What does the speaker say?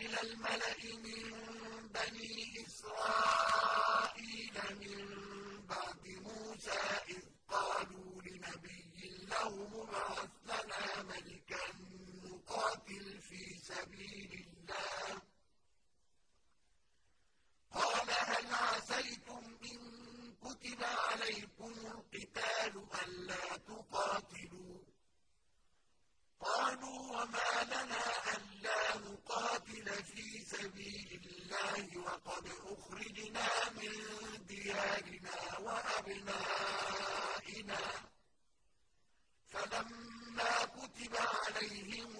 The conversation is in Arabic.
إِلَى الْمَلَإِ مِن بَنِي إِسْرَائِيلَ مِن بَعْدِ مُوسَىٰ إِذْ قَالُوا لِنَبِيٍّ لَّهُمُ ابْعَثْ لَنَا مَلِكًا نُّقَاتِلْ فِي سَبِيلِ اللَّهِ ۖ. قَالَ هَلْ عَسَيْتُمْ إِن كُتِبَ عَلَيْكُمُ الْقِتَالُ أَلَّا تُقَاتِلُوا ۖ قَالُوا وَمَا لَنَا أَلَّا نُقَاتِلَ فِي سَبِيلِ اللَّهِ وَقَدْ أُخْرِجْنَا مِن دِيَارِنَا وَأَبْنَائِنَا ۖ فَلَمَّا كُتِبَ عَلَيْهِمُ